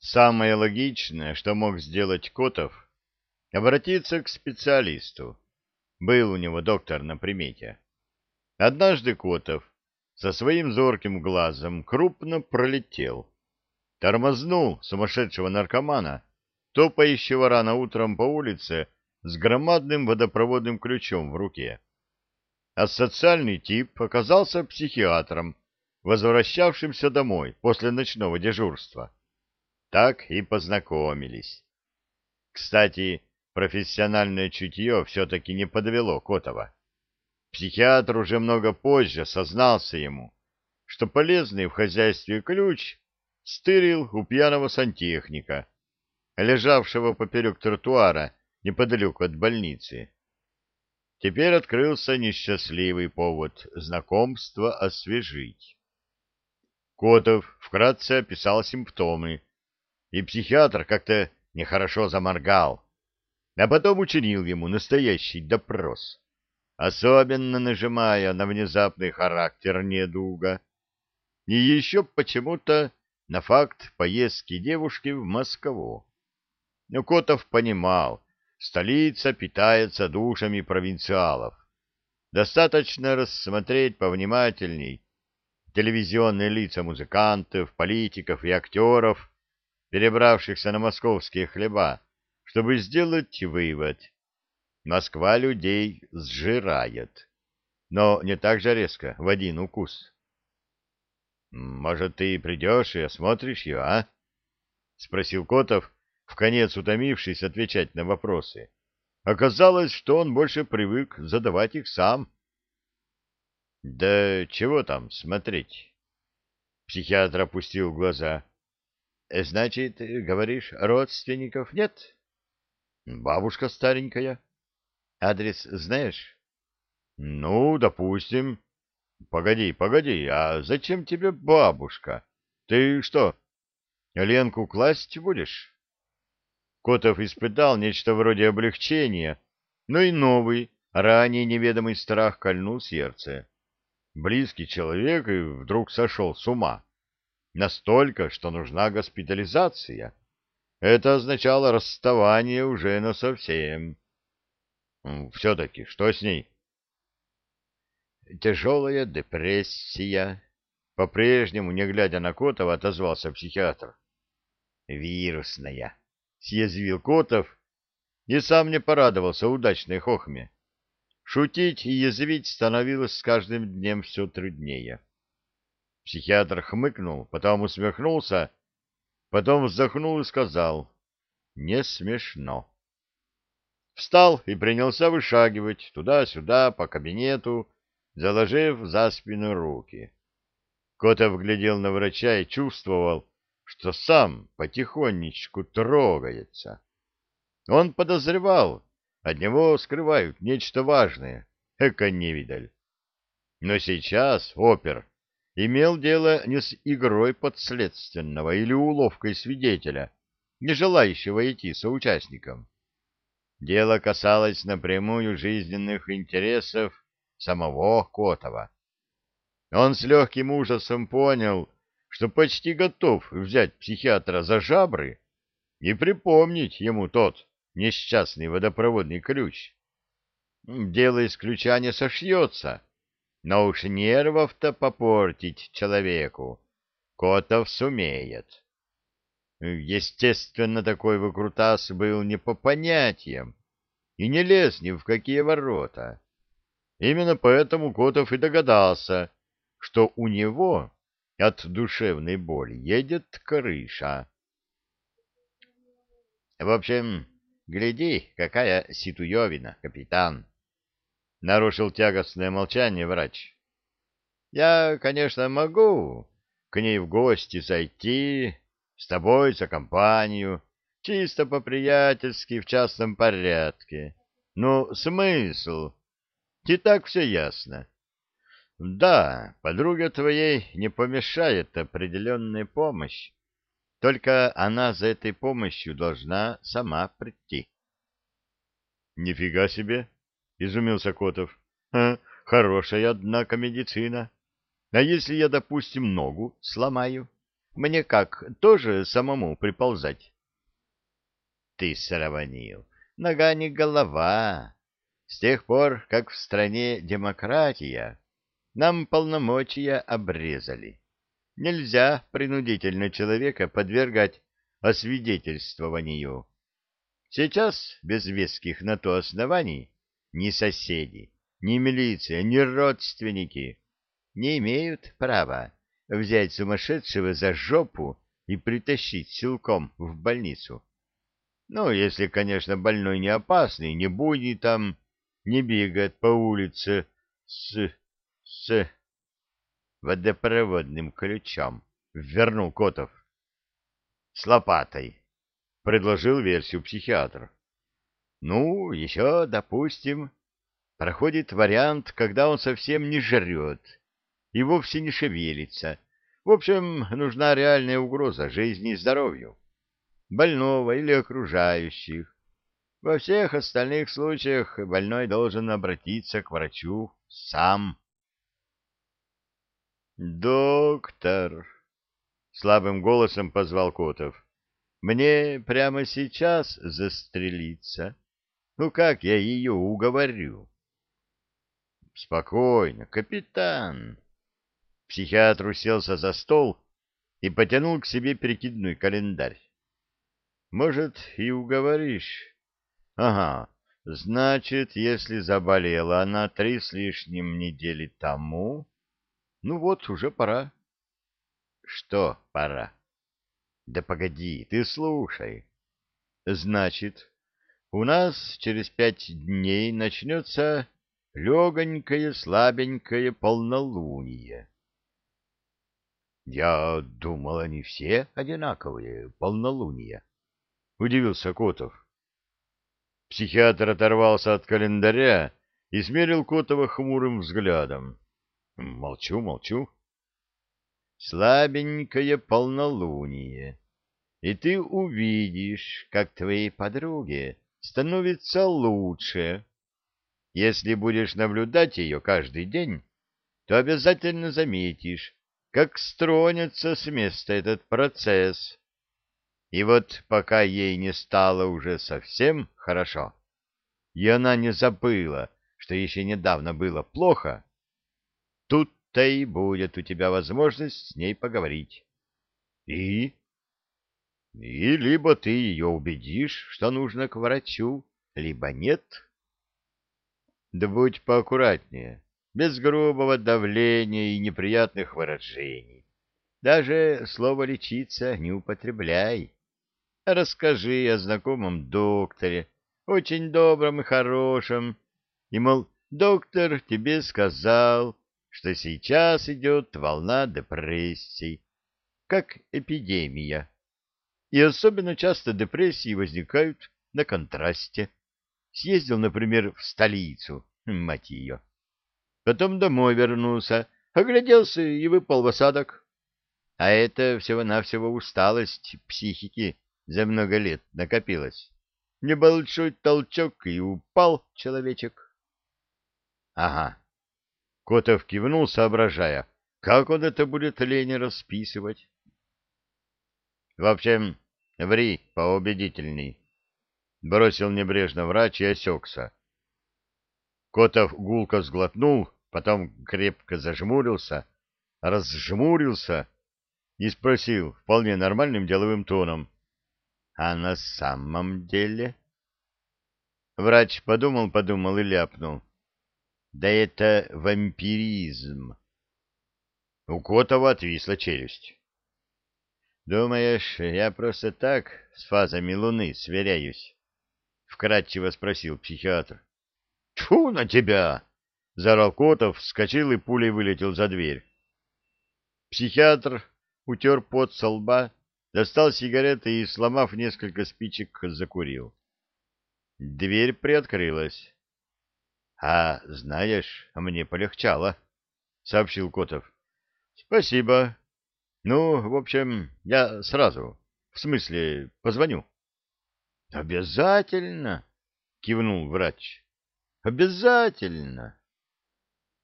Самое логичное, что мог сделать Котов, обратиться к специалисту. Был у него доктор на примете. Однажды Котов со своим зорким глазом крупно пролетел. Тормознул сумасшедшего наркомана, топающего рано утром по улице с громадным водопроводным ключом в руке. А социальный тип оказался психиатром, возвращавшимся домой после ночного дежурства. Так и познакомились. Кстати, профессиональное чутье все-таки не подвело Котова. Психиатр уже много позже сознался ему, что полезный в хозяйстве ключ стырил у пьяного сантехника, лежавшего поперек тротуара неподалеку от больницы. Теперь открылся несчастливый повод знакомства освежить. Котов вкратце описал симптомы, и психиатр как-то нехорошо заморгал, а потом учинил ему настоящий допрос особенно нажимая на внезапный характер недуга, и еще почему-то на факт поездки девушки в Москву. Но Котов понимал, столица питается душами провинциалов. Достаточно рассмотреть повнимательней телевизионные лица музыкантов, политиков и актеров, перебравшихся на московские хлеба, чтобы сделать вывод — Москва людей сжирает, но не так же резко, в один укус. — Может, ты придешь и осмотришь ее, а? — спросил Котов, в конец утомившись отвечать на вопросы. Оказалось, что он больше привык задавать их сам. — Да чего там смотреть? Психиатр опустил глаза. — Значит, говоришь, родственников нет? — Бабушка старенькая. — Адрес знаешь? Ну, допустим. Погоди, погоди, а зачем тебе бабушка? Ты что, Ленку класть будешь? Котов испытал нечто вроде облегчения, но и новый, ранее неведомый страх кольнул сердце. Близкий человек и вдруг сошел с ума. Настолько, что нужна госпитализация. Это означало расставание уже насовсем. Все-таки, что с ней? Тяжелая депрессия. По-прежнему, не глядя на Котова, отозвался психиатр. Вирусная. Съязвил Котов и сам не порадовался удачной хохме. Шутить и язвить становилось с каждым днем все труднее. Психиатр хмыкнул, потом усмехнулся, потом вздохнул и сказал «Не смешно» встал и принялся вышагивать туда-сюда по кабинету, заложив за спину руки. Котов глядел на врача и чувствовал, что сам потихонечку трогается. Он подозревал, от него скрывают нечто важное, эко-невидаль. Но сейчас опер имел дело не с игрой подследственного или уловкой свидетеля, не желающего идти соучастником. Дело касалось напрямую жизненных интересов самого Котова. Он с легким ужасом понял, что почти готов взять психиатра за жабры и припомнить ему тот несчастный водопроводный ключ. Дело из сошьется, но уж нервов-то попортить человеку Котов сумеет. Естественно, такой выкрутас был не по понятиям и не лез ни в какие ворота. Именно поэтому Котов и догадался, что у него от душевной боли едет крыша. В общем, гляди, какая ситуевина, капитан. Нарушил тягостное молчание врач. Я, конечно, могу к ней в гости зайти, с тобой за компанию, чисто по-приятельски в частном порядке. Ну, смысл? И так все ясно. Да, подруга твоей не помешает определенная помощь, только она за этой помощью должна сама прийти. — Нифига себе! — изумился Котов. «А, — Хорошая, однако, медицина. А если я, допустим, ногу сломаю? Мне как, тоже самому приползать? Ты сравнил. Нога не голова. С тех пор, как в стране демократия, нам полномочия обрезали. Нельзя принудительно человека подвергать освидетельствованию. Сейчас, без веских на то оснований, ни соседи, ни милиция, ни родственники не имеют права взять сумасшедшего за жопу и притащить силком в больницу. Ну, если, конечно, больной не опасный, не будет там, не бегает по улице с... с... водопроводным ключом, — вернул Котов. — С лопатой, — предложил версию психиатр. — Ну, еще, допустим, проходит вариант, когда он совсем не жрет и вовсе не шевелится. В общем, нужна реальная угроза жизни и здоровью больного или окружающих. Во всех остальных случаях больной должен обратиться к врачу сам. «Доктор!» — слабым голосом позвал Котов. «Мне прямо сейчас застрелиться. Ну как я ее уговорю?» «Спокойно, капитан!» Психиатр уселся за стол и потянул к себе перекидной календарь. Может, и уговоришь. Ага, значит, если заболела она три с лишним недели тому, ну вот, уже пора. Что пора? Да погоди, ты слушай. Значит, у нас через пять дней начнется легонькое, слабенькое полнолуние. Я думал, они все одинаковые, полнолуния. — удивился Котов. Психиатр оторвался от календаря и смерил Котова хмурым взглядом. Молчу, молчу. Слабенькое полнолуние, и ты увидишь, как твоей подруге становится лучше. Если будешь наблюдать ее каждый день, то обязательно заметишь, как стронется с места этот процесс. И вот пока ей не стало уже совсем хорошо, и она не забыла, что еще недавно было плохо, тут-то и будет у тебя возможность с ней поговорить. И? И либо ты ее убедишь, что нужно к врачу, либо нет. Да будь поаккуратнее, без грубого давления и неприятных выражений. Даже слово «лечиться» не употребляй. Расскажи о знакомом докторе, очень добром и хорошем, и, мол, доктор тебе сказал, что сейчас идет волна депрессий, как эпидемия. И особенно часто депрессии возникают на контрасте. Съездил, например, в столицу, мать ее. Потом домой вернулся, огляделся и выпал в осадок. А это всего-навсего усталость психики за много лет накопилось. Небольшой толчок, и упал человечек. Ага. Котов кивнул, соображая, как он это будет Лене расписывать. В общем, ври поубедительней. Бросил небрежно врач и осекся. Котов гулко сглотнул, потом крепко зажмурился, разжмурился и спросил вполне нормальным деловым тоном. А на самом деле? Врач подумал-подумал и ляпнул. Да это вампиризм. У Котова отвисла челюсть. «Думаешь, я просто так с фазами Луны сверяюсь?» — вкратчиво спросил психиатр. «Тьфу на тебя!» — заорал Котов, вскочил и пулей вылетел за дверь. Психиатр утер пот со лба достал сигареты и, сломав несколько спичек, закурил. Дверь приоткрылась. — А, знаешь, мне полегчало, — сообщил Котов. — Спасибо. Ну, в общем, я сразу, в смысле, позвоню. — Обязательно, — кивнул врач. — Обязательно.